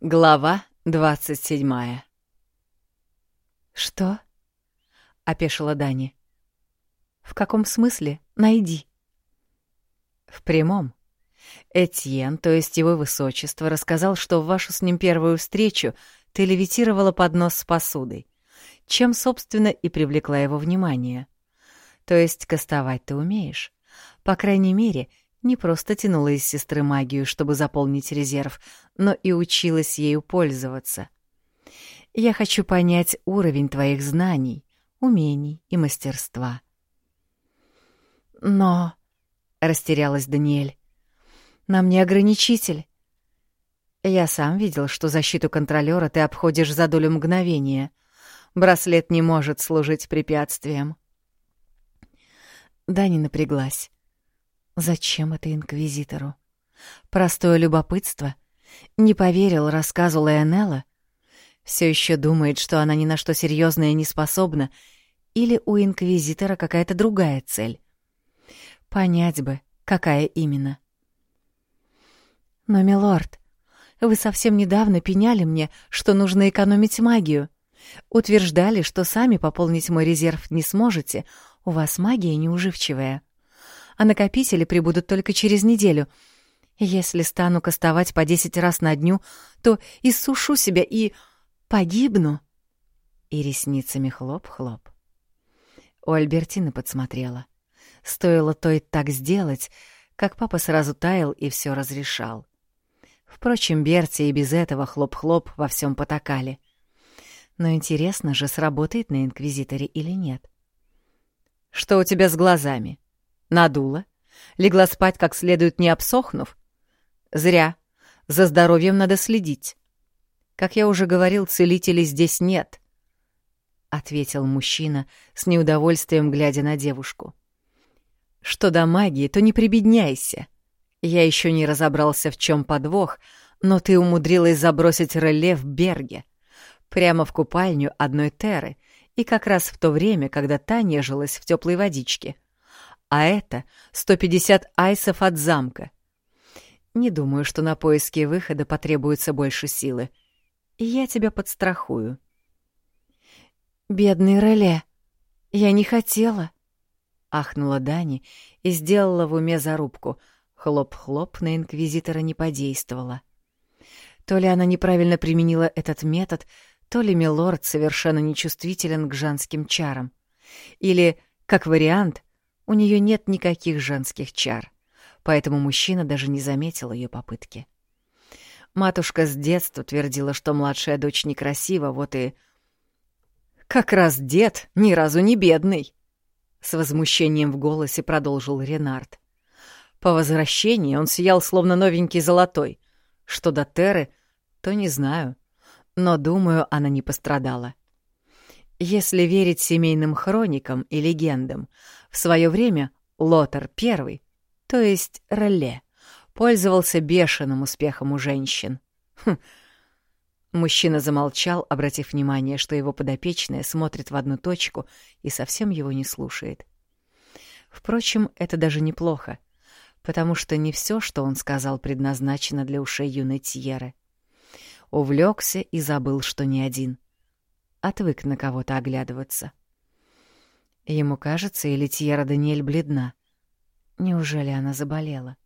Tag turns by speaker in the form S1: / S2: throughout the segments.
S1: Глава двадцать седьмая.
S2: «Что?» — опешила Дани. «В каком смысле? Найди».
S1: «В прямом. Этьен, то есть его высочество, рассказал, что в вашу с ним первую встречу ты левитировала поднос с посудой, чем, собственно, и привлекла его внимание. То есть кастовать ты умеешь. По крайней мере, — не просто тянула из сестры магию, чтобы заполнить резерв, но и училась ею пользоваться. Я хочу понять уровень твоих знаний, умений и мастерства.
S2: Но, — растерялась Даниэль, — нам не ограничитель.
S1: Я сам видел, что защиту контролера ты обходишь за долю мгновения. Браслет не может служить препятствием.
S2: Дани напряглась. Зачем это инквизитору? Простое любопытство? Не поверил рассказу Лайонелла? Все еще думает, что она ни на что серьезное не способна, или у инквизитора какая-то другая цель? Понять бы, какая именно. Но, милорд, вы совсем недавно пеняли мне, что нужно экономить магию. Утверждали, что сами пополнить мой резерв не сможете, у вас магия неуживчивая а накопители прибудут только через неделю. Если стану кастовать по десять раз на дню, то иссушу себя и погибну. И ресницами хлоп-хлоп. У Альбертины подсмотрела. Стоило той так сделать, как папа сразу таял и все разрешал. Впрочем, Берти и без этого хлоп-хлоп во всем потакали. Но интересно же, сработает на Инквизиторе или нет.
S1: «Что у тебя с глазами?» Надула. Легла спать как следует, не обсохнув. Зря. За здоровьем надо следить. Как я уже говорил, целителей здесь нет. — ответил мужчина с неудовольствием, глядя на девушку. «Что до магии, то не прибедняйся. Я еще не разобрался, в чем подвох, но ты умудрилась забросить реле в Берге, прямо в купальню одной Теры, и как раз в то время, когда та нежилась в теплой водичке а это 150 айсов от замка. Не думаю, что на поиски выхода потребуется больше силы. Я тебя подстрахую.
S2: «Бедный Реле, я не хотела», — ахнула Дани и сделала в уме зарубку. Хлоп-хлоп на инквизитора не подействовала. То ли она неправильно применила этот метод, то ли милорд совершенно нечувствителен к женским чарам. Или, как вариант, у нее нет никаких женских чар, поэтому мужчина даже не заметил ее попытки. Матушка с детства твердила, что младшая дочь некрасива, вот и... «Как раз дед ни разу не бедный!» С возмущением в голосе продолжил Ренард. По возвращении он сиял словно новенький золотой. Что до Теры, то не знаю, но, думаю, она не пострадала. Если верить семейным хроникам и легендам, в свое время Лотар I, то есть Ролле, пользовался бешеным успехом у женщин. Хм. Мужчина замолчал, обратив внимание, что его подопечная смотрит в одну точку и совсем его не слушает. Впрочем, это даже неплохо, потому что не все, что он сказал, предназначено для ушей юной Тьеры. Увлекся и забыл, что не один — отвык на кого-то оглядываться. Ему кажется, или Тьера Даниэль бледна. Неужели она заболела?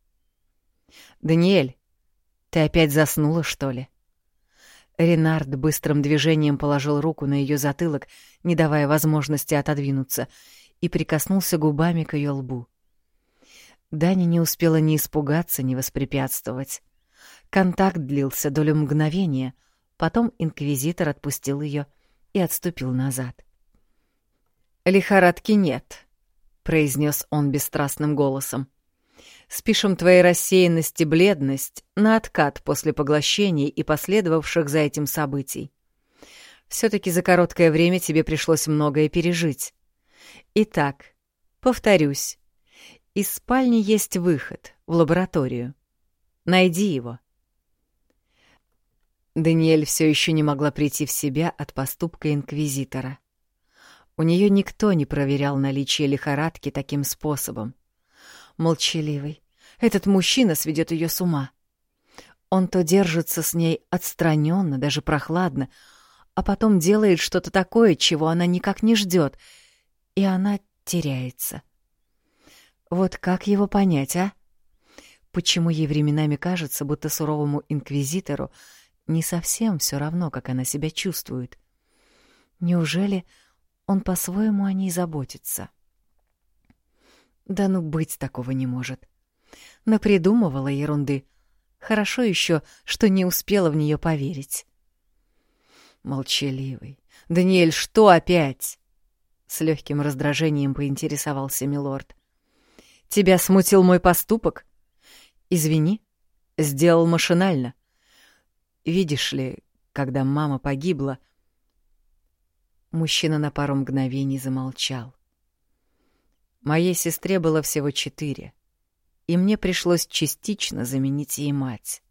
S2: «Даниэль, ты опять заснула, что ли?» Ренард быстрым движением положил руку на ее затылок, не давая возможности отодвинуться, и прикоснулся губами к ее лбу. Дани не успела ни испугаться, ни воспрепятствовать. Контакт длился долю мгновения, потом инквизитор отпустил ее и отступил назад. «Лихорадки нет», — произнес он бесстрастным голосом. «Спишем твоей рассеянность и бледность на откат после поглощения и последовавших за этим событий. Все-таки за короткое время тебе пришлось многое пережить. Итак, повторюсь, из спальни есть выход в лабораторию. Найди его. Даниэль все еще не могла прийти в себя от поступка инквизитора. У нее никто не проверял наличие лихорадки таким способом. Молчаливый. Этот мужчина сведет ее с ума. Он то держится с ней отстраненно, даже прохладно, а потом делает что-то такое, чего она никак не ждет, и она теряется. Вот как его понять, а? Почему ей временами кажется, будто суровому инквизитору не совсем все равно, как она себя чувствует? Неужели он по-своему о ней заботится? Да ну быть такого не может. Напридумывала ерунды. Хорошо еще, что не успела в нее поверить. Молчаливый. Даниэль, что опять? С легким раздражением поинтересовался милорд. Тебя смутил мой поступок? Извини, сделал машинально. Видишь ли, когда мама погибла... Мужчина на пару мгновений замолчал. Моей сестре было всего четыре, и мне пришлось частично заменить ей мать.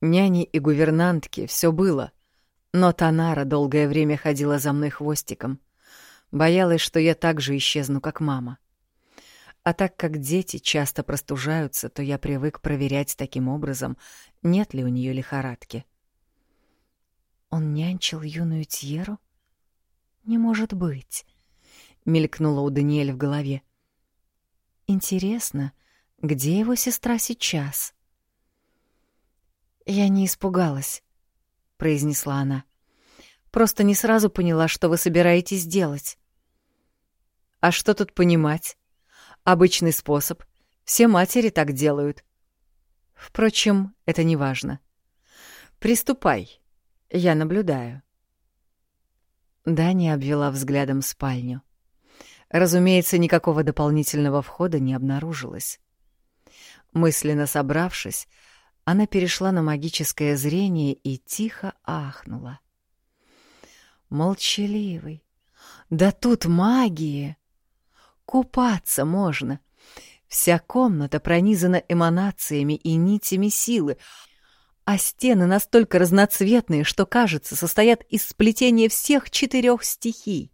S2: Няни и гувернантки все было, но Танара долгое время ходила за мной хвостиком, боялась, что я так же исчезну, как мама. А так как дети часто простужаются, то я привык проверять таким образом, нет ли у нее лихорадки. Он нянчил юную Тьеру? Не может быть. Мелькнуло у Даниэля в голове. Интересно, где его сестра сейчас? Я не испугалась, произнесла она. Просто не сразу поняла, что вы собираетесь делать. А что тут понимать? Обычный способ. Все матери так делают. Впрочем, это не важно. Приступай. Я наблюдаю. Дани обвела взглядом спальню. Разумеется, никакого дополнительного входа не обнаружилось. Мысленно собравшись, она перешла на магическое зрение и тихо ахнула. Молчаливый. Да тут магия! Купаться можно. Вся комната пронизана эманациями и нитями силы, а стены настолько разноцветные, что, кажется, состоят из сплетения всех четырех стихий.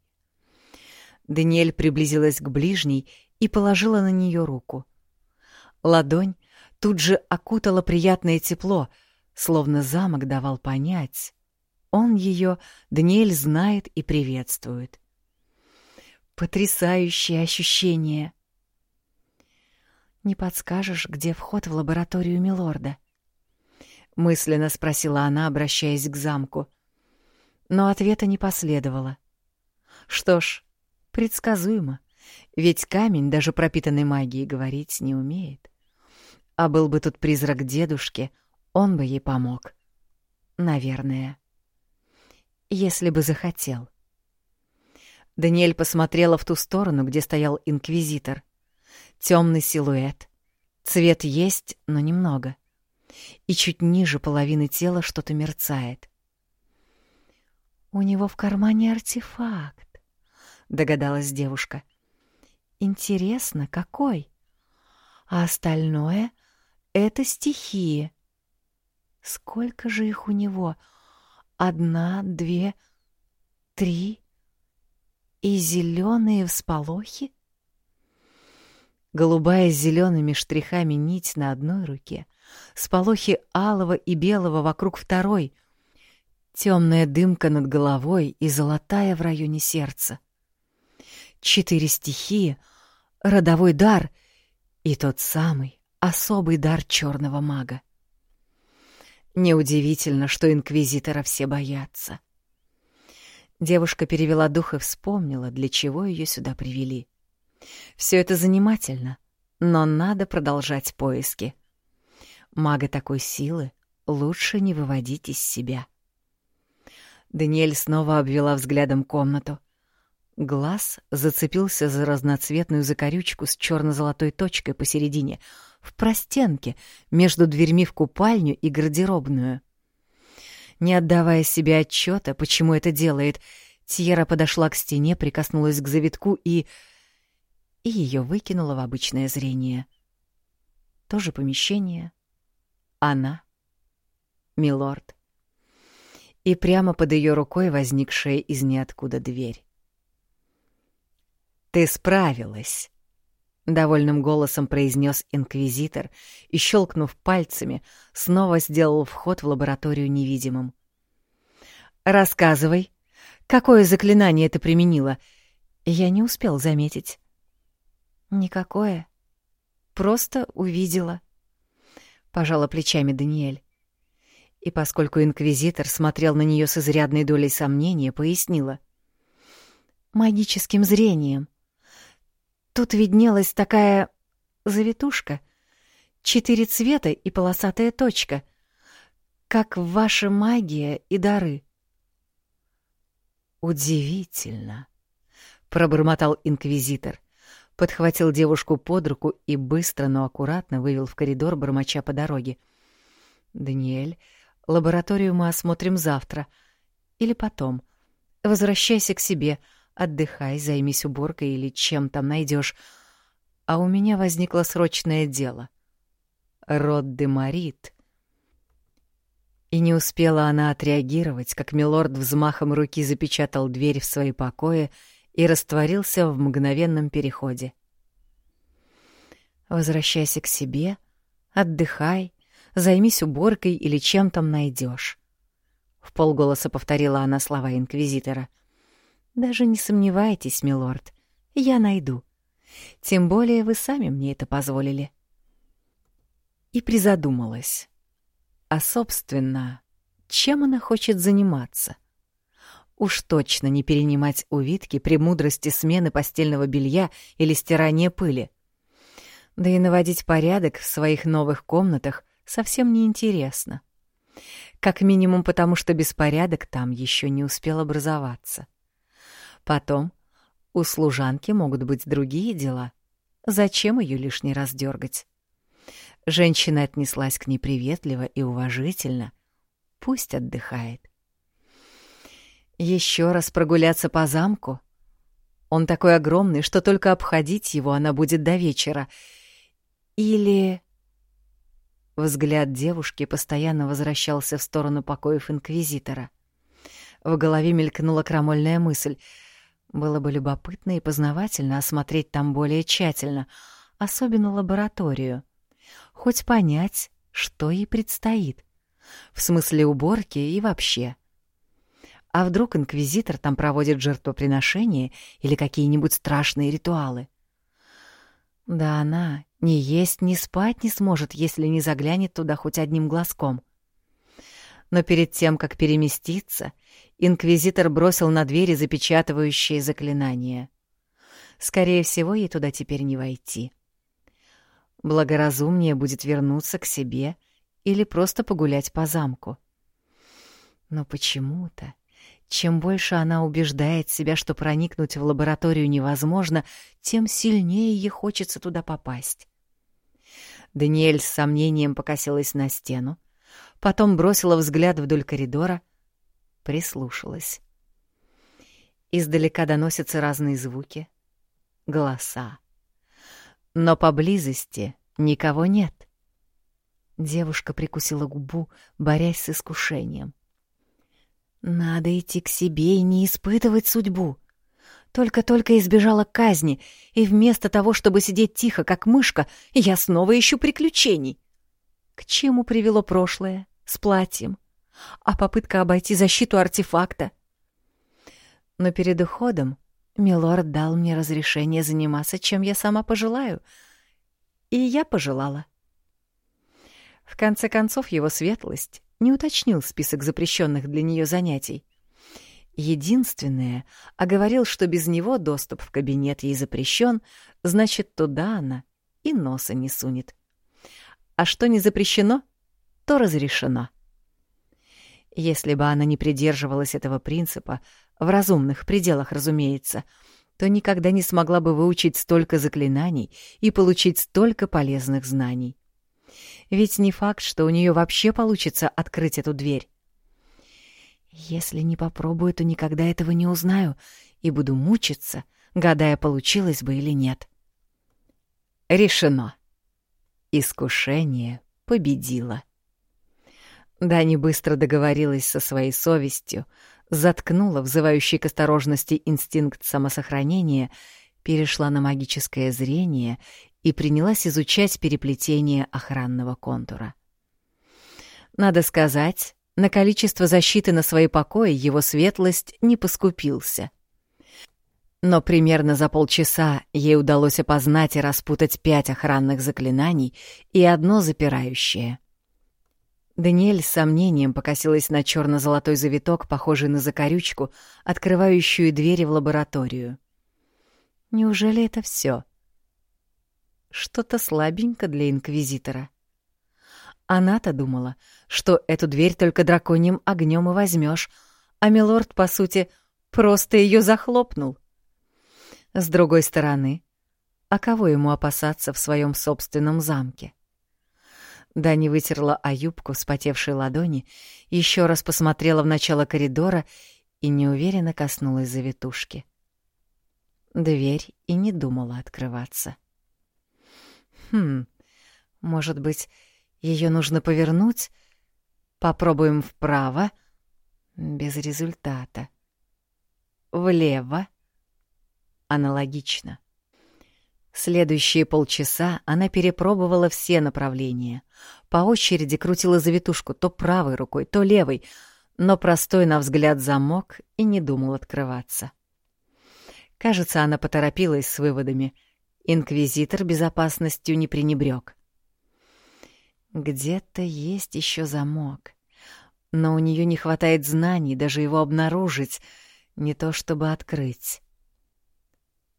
S2: Даниэль приблизилась к ближней и положила на нее руку. Ладонь тут же окутала приятное тепло, словно замок давал понять. Он ее, Даниэль, знает и приветствует. Потрясающее ощущение. Не подскажешь, где вход в лабораторию Милорда? Мысленно спросила она, обращаясь к замку. Но ответа не последовало. Что ж, предсказуемо, ведь камень, даже пропитанный магией, говорить не умеет. А был бы тут призрак дедушки, он бы ей помог. Наверное. Если бы захотел. — Даниэль посмотрела в ту сторону, где стоял инквизитор. Темный силуэт. Цвет есть, но немного. И чуть ниже половины тела что-то мерцает. «У него в кармане артефакт», — догадалась девушка. «Интересно, какой? А остальное — это стихии. Сколько же их у него? Одна, две, три...» И зеленые всполохи? Голубая с зелеными штрихами нить на одной руке, сполохи алого и белого вокруг второй, темная дымка над головой и золотая в районе сердца. Четыре стихии, родовой дар и тот самый особый дар черного мага. Неудивительно, что инквизитора все боятся. Девушка перевела дух и вспомнила, для чего ее сюда привели. Все это занимательно, но надо продолжать поиски. Мага такой силы лучше не выводить из себя. Даниэль снова обвела взглядом комнату. Глаз зацепился за разноцветную закорючку с черно-золотой точкой посередине, в простенке между дверьми в купальню и гардеробную. Не отдавая себе отчета, почему это делает, Тьера подошла к стене, прикоснулась к завитку и... и ее выкинула в обычное зрение. То же помещение. Она. Милорд. И прямо под ее рукой возникшая из ниоткуда дверь. «Ты справилась!»
S1: Довольным голосом произнес инквизитор и, щелкнув пальцами, снова сделал вход в лабораторию невидимым. «Рассказывай, какое заклинание ты применила?» Я не успел заметить.
S2: «Никакое. Просто увидела», — пожала плечами Даниэль. И поскольку инквизитор смотрел на нее с изрядной долей сомнения, пояснила. «Магическим зрением. Тут виднелась такая завитушка, четыре цвета и полосатая точка, как ваша магия и дары.
S1: «Удивительно!» — пробормотал инквизитор, подхватил девушку под руку и быстро, но аккуратно вывел в коридор, бормоча по дороге. «Даниэль, лабораторию мы осмотрим завтра. Или потом. Возвращайся к себе — Отдыхай, займись уборкой или чем там найдешь. А у меня возникло срочное дело. Род де Марит. И не успела она отреагировать, как милорд взмахом руки запечатал дверь в свои покои и растворился в мгновенном переходе. Возвращайся к себе, отдыхай, займись уборкой или чем там найдешь. В полголоса повторила она слова инквизитора. Даже не сомневайтесь, милорд, я найду. Тем более вы сами мне это позволили. И призадумалась. А, собственно, чем она хочет заниматься? Уж точно не перенимать у Витки премудрости смены постельного белья или стирания пыли. Да и наводить порядок в своих новых комнатах совсем не интересно. Как минимум потому, что беспорядок там еще не успел образоваться. Потом у служанки могут быть другие дела. Зачем ее лишний раз дергать? Женщина отнеслась к ней приветливо и уважительно. Пусть отдыхает. Еще раз прогуляться по замку? Он такой огромный, что только обходить его она будет до вечера. Или... Взгляд девушки постоянно возвращался в сторону покоев Инквизитора. В голове мелькнула крамольная мысль — было бы любопытно и познавательно осмотреть там более тщательно, особенно лабораторию. Хоть понять, что ей предстоит. В смысле уборки и вообще. А вдруг инквизитор там проводит жертвоприношения или какие-нибудь страшные ритуалы? Да она ни есть, ни спать не сможет, если не заглянет туда хоть одним глазком. Но перед тем, как переместиться, Инквизитор бросил на двери запечатывающие заклинания. Скорее всего, ей туда теперь не войти. Благоразумнее будет вернуться к себе или просто погулять по замку. Но почему-то, чем больше она убеждает себя, что проникнуть в лабораторию невозможно, тем сильнее ей хочется туда попасть. Даниэль с сомнением покосилась на стену, потом бросила взгляд вдоль коридора — прислушалась. Издалека доносятся разные звуки, голоса. Но поблизости никого нет. Девушка прикусила губу, борясь с искушением. Надо идти к себе и не испытывать судьбу. Только-только избежала казни, и вместо того, чтобы сидеть тихо, как мышка, я снова ищу приключений. К чему привело прошлое с платьем? А попытка обойти защиту артефакта. Но перед уходом Милорд дал мне разрешение заниматься, чем я сама пожелаю. И я пожелала. В конце концов, его светлость не уточнил список запрещенных для нее занятий. Единственное, оговорил, что без него доступ в кабинет ей запрещен, значит, туда она и носа не сунет. А что не запрещено, то разрешено. Если бы она не придерживалась этого принципа, в разумных пределах, разумеется, то никогда не смогла бы выучить столько заклинаний и получить столько полезных знаний. Ведь не факт, что у нее вообще получится открыть эту дверь. Если не попробую, то никогда этого не узнаю и буду мучиться, гадая, получилось бы или нет. Решено. Искушение победило. Дани быстро договорилась со своей совестью, заткнула взывающий к осторожности инстинкт самосохранения
S2: перешла на магическое зрение и принялась изучать переплетение охранного контура. Надо сказать, на количество защиты на свои покои его светлость не поскупился. Но примерно за полчаса ей удалось опознать и распутать пять охранных заклинаний и одно запирающее. Даниэль с сомнением покосилась на черно-золотой завиток, похожий на закорючку, открывающую двери в лабораторию. Неужели это все? Что-то слабенько для инквизитора. Она-то думала, что эту дверь только драконьим огнем и возьмешь, а милорд, по сути, просто ее захлопнул. С другой стороны, а кого ему опасаться в своем собственном замке? Дани вытерла о юбку вспотевшей ладони, еще раз посмотрела в начало коридора и неуверенно коснулась завитушки. Дверь и не думала открываться. Хм, может быть, ее нужно повернуть? Попробуем вправо. Без результата. Влево. Аналогично. Следующие полчаса она перепробовала все направления. По очереди крутила завитушку то правой рукой, то левой, но простой на взгляд замок и не думал открываться. Кажется, она поторопилась с выводами. Инквизитор безопасностью не пренебрег. Где-то есть еще замок, но у нее не хватает знаний даже его обнаружить, не то чтобы открыть.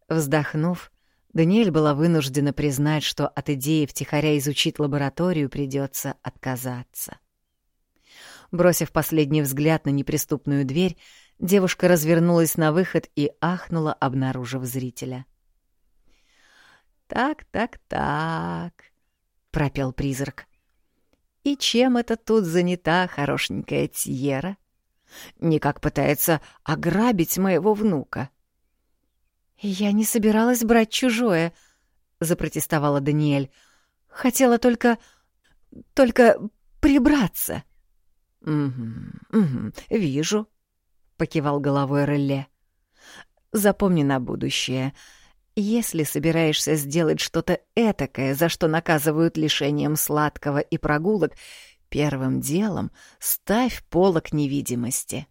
S2: Вздохнув, Даниэль была вынуждена признать, что от идеи втихаря изучить лабораторию придется отказаться. Бросив последний взгляд на неприступную дверь, девушка развернулась на выход и ахнула, обнаружив зрителя. «Так, так, так», — пропел призрак. «И чем это тут занята хорошенькая Тьера? Никак пытается ограбить моего внука». «Я не собиралась брать чужое», — запротестовала Даниэль. «Хотела только... только прибраться». «Угу, угу, вижу», — покивал головой Релле. «Запомни на будущее. Если собираешься сделать что-то этакое, за что наказывают лишением сладкого и прогулок, первым делом ставь полок невидимости».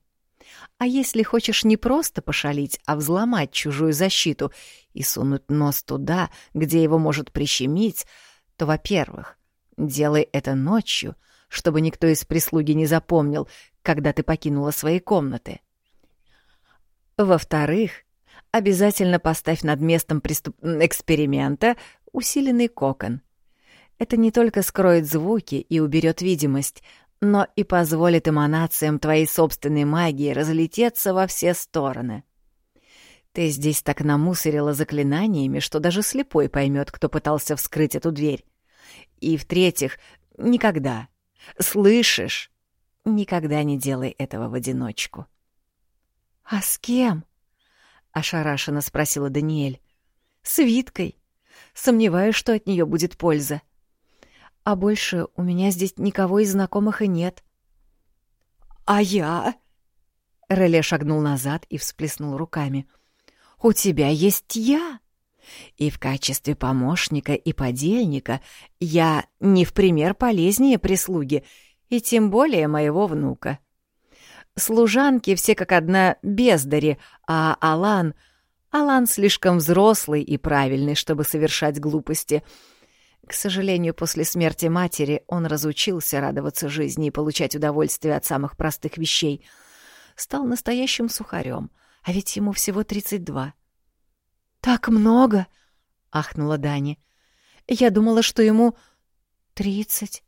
S2: А если хочешь не просто пошалить, а взломать чужую защиту и сунуть нос туда, где его может прищемить, то, во-первых, делай это ночью, чтобы никто из прислуги не запомнил, когда ты покинула свои комнаты. Во-вторых, обязательно поставь над местом преступ... эксперимента усиленный кокон. Это не только скроет звуки и уберет видимость, но и позволит эманациям твоей собственной магии разлететься во все стороны. Ты здесь так намусорила заклинаниями, что даже слепой поймет, кто пытался вскрыть эту дверь. И в-третьих, никогда, слышишь, никогда не делай этого в одиночку. — А с кем? — ошарашенно спросила Даниэль. — С Виткой. Сомневаюсь, что от нее будет польза а больше у меня здесь никого из знакомых и нет. «А я?» Реле шагнул назад и всплеснул руками. «У тебя есть я!» И в качестве помощника и подельника я не в пример полезнее прислуги, и тем более моего внука. Служанки все как одна бездари, а Алан... Алан слишком взрослый и правильный, чтобы совершать глупости — к сожалению, после смерти матери он разучился радоваться жизни и получать удовольствие от самых простых вещей. Стал настоящим сухарем, а ведь ему всего 32. «Так много!» — ахнула Дани. «Я думала, что ему тридцать».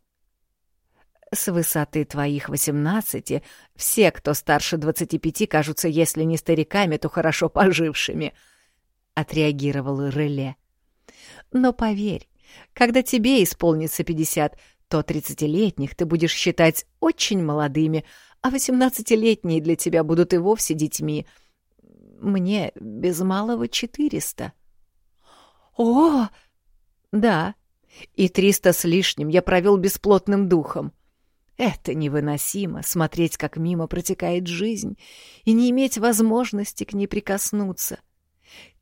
S2: «С высоты твоих восемнадцати все, кто старше двадцати пяти, кажутся, если не стариками, то хорошо пожившими», — отреагировал Реле. «Но поверь, когда тебе исполнится пятьдесят, то тридцатилетних ты будешь считать очень молодыми, а восемнадцатилетние для тебя будут и вовсе детьми. Мне без малого четыреста. О! Да, и триста с лишним я провел бесплотным духом. Это невыносимо — смотреть, как мимо протекает жизнь, и не иметь возможности к ней прикоснуться.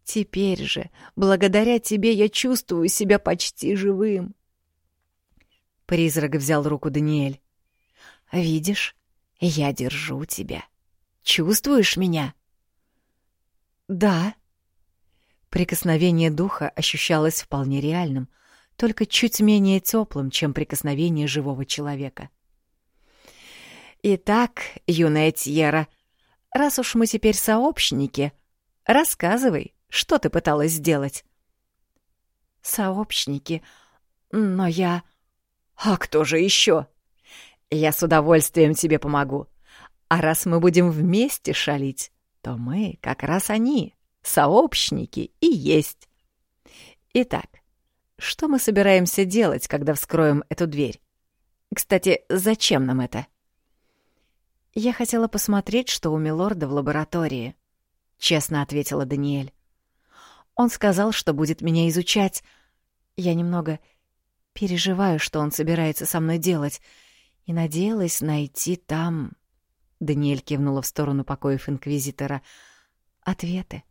S2: Теперь же, благодаря тебе, я чувствую себя почти живым. Призрак взял руку Даниэль. «Видишь, я держу тебя. Чувствуешь меня?» «Да». Прикосновение духа ощущалось вполне реальным, только чуть менее теплым, чем прикосновение живого человека. «Итак, юная Тьера, раз уж мы теперь сообщники, рассказывай, что ты пыталась сделать?» «Сообщники, но я...» «А кто же еще?» «Я с удовольствием тебе помогу. А раз мы будем вместе шалить, то мы как раз они, сообщники, и есть. Итак, что мы собираемся делать, когда вскроем эту дверь? Кстати, зачем нам это?» «Я хотела посмотреть, что у Милорда в лаборатории», — честно ответила Даниэль. «Он сказал, что будет меня изучать. Я немного Переживаю, что он собирается со мной делать, и надеялась найти там... Даниэль кивнула в сторону покоев Инквизитора. «Ответы».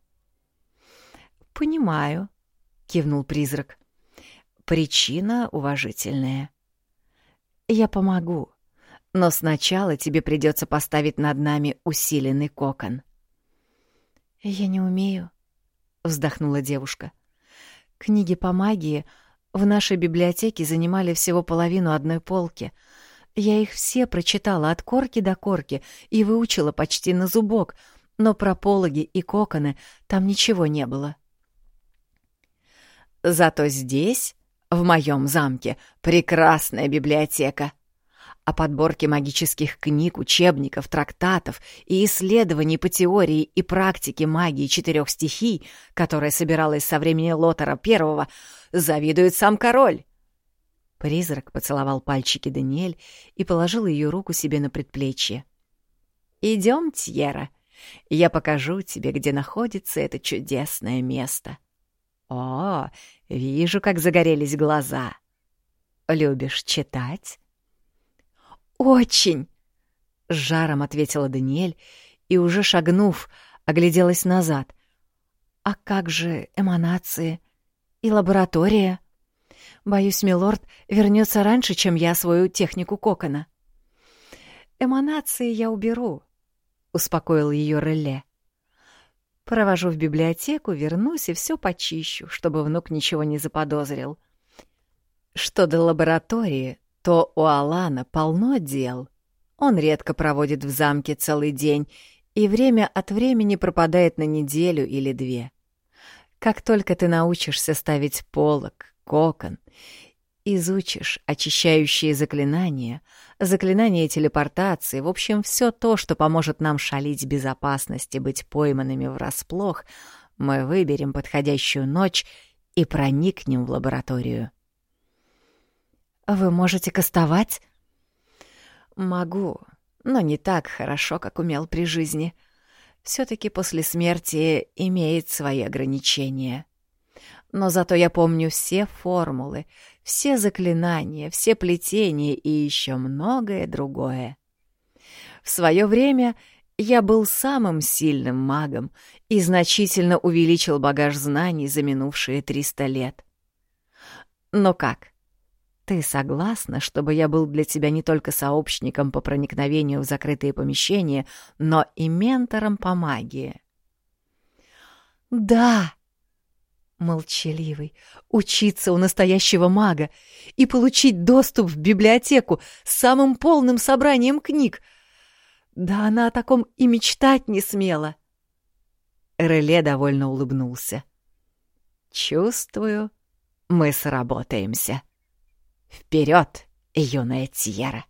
S2: «Понимаю», — кивнул призрак. «Причина уважительная. Я помогу, но сначала тебе придется поставить над нами усиленный кокон». «Я не умею», — вздохнула девушка. «Книги по магии — в нашей библиотеке занимали всего половину одной полки. Я их все прочитала от корки до корки и выучила почти на зубок, но про пологи и коконы там ничего не было. Зато здесь, в моем замке, прекрасная библиотека о подборке магических книг, учебников, трактатов и исследований по теории и практике магии четырех стихий, которая собиралась со времени Лотера Первого, завидует сам король. Призрак поцеловал пальчики Даниэль и положил ее руку себе на предплечье. «Идем, Тьера, я покажу тебе, где находится это чудесное место». «О, вижу, как загорелись глаза. Любишь читать?» «Очень!» — с жаром ответила Даниэль и, уже шагнув, огляделась назад. «А как же эманации и лаборатория? Боюсь, милорд вернется раньше, чем я свою технику кокона». «Эманации я уберу», — успокоил ее Реле. «Провожу в библиотеку, вернусь и все почищу, чтобы внук ничего не заподозрил». Что до лаборатории, то у Алана полно дел. Он редко проводит в замке целый день и время от времени пропадает на неделю или две. Как только ты научишься ставить полок, кокон, изучишь очищающие заклинания, заклинания телепортации, в общем, все то, что поможет нам шалить в безопасности, быть пойманными врасплох, мы выберем подходящую ночь и проникнем в лабораторию. «Вы можете кастовать?» «Могу, но не так хорошо, как умел при жизни. Все-таки после смерти имеет свои ограничения. Но зато я помню все формулы, все заклинания, все плетения и еще многое другое. В свое время я был самым сильным магом и значительно увеличил багаж знаний за минувшие 300 лет. Но как?» Ты согласна, чтобы я был для тебя не только сообщником по проникновению в закрытые помещения, но и ментором по магии? Да! Молчаливый, учиться у настоящего мага и получить доступ в библиотеку с самым полным собранием книг. Да она о таком и мечтать не смела. Реле довольно улыбнулся. «Чувствую, мы сработаемся». Вперед, юная Тьера!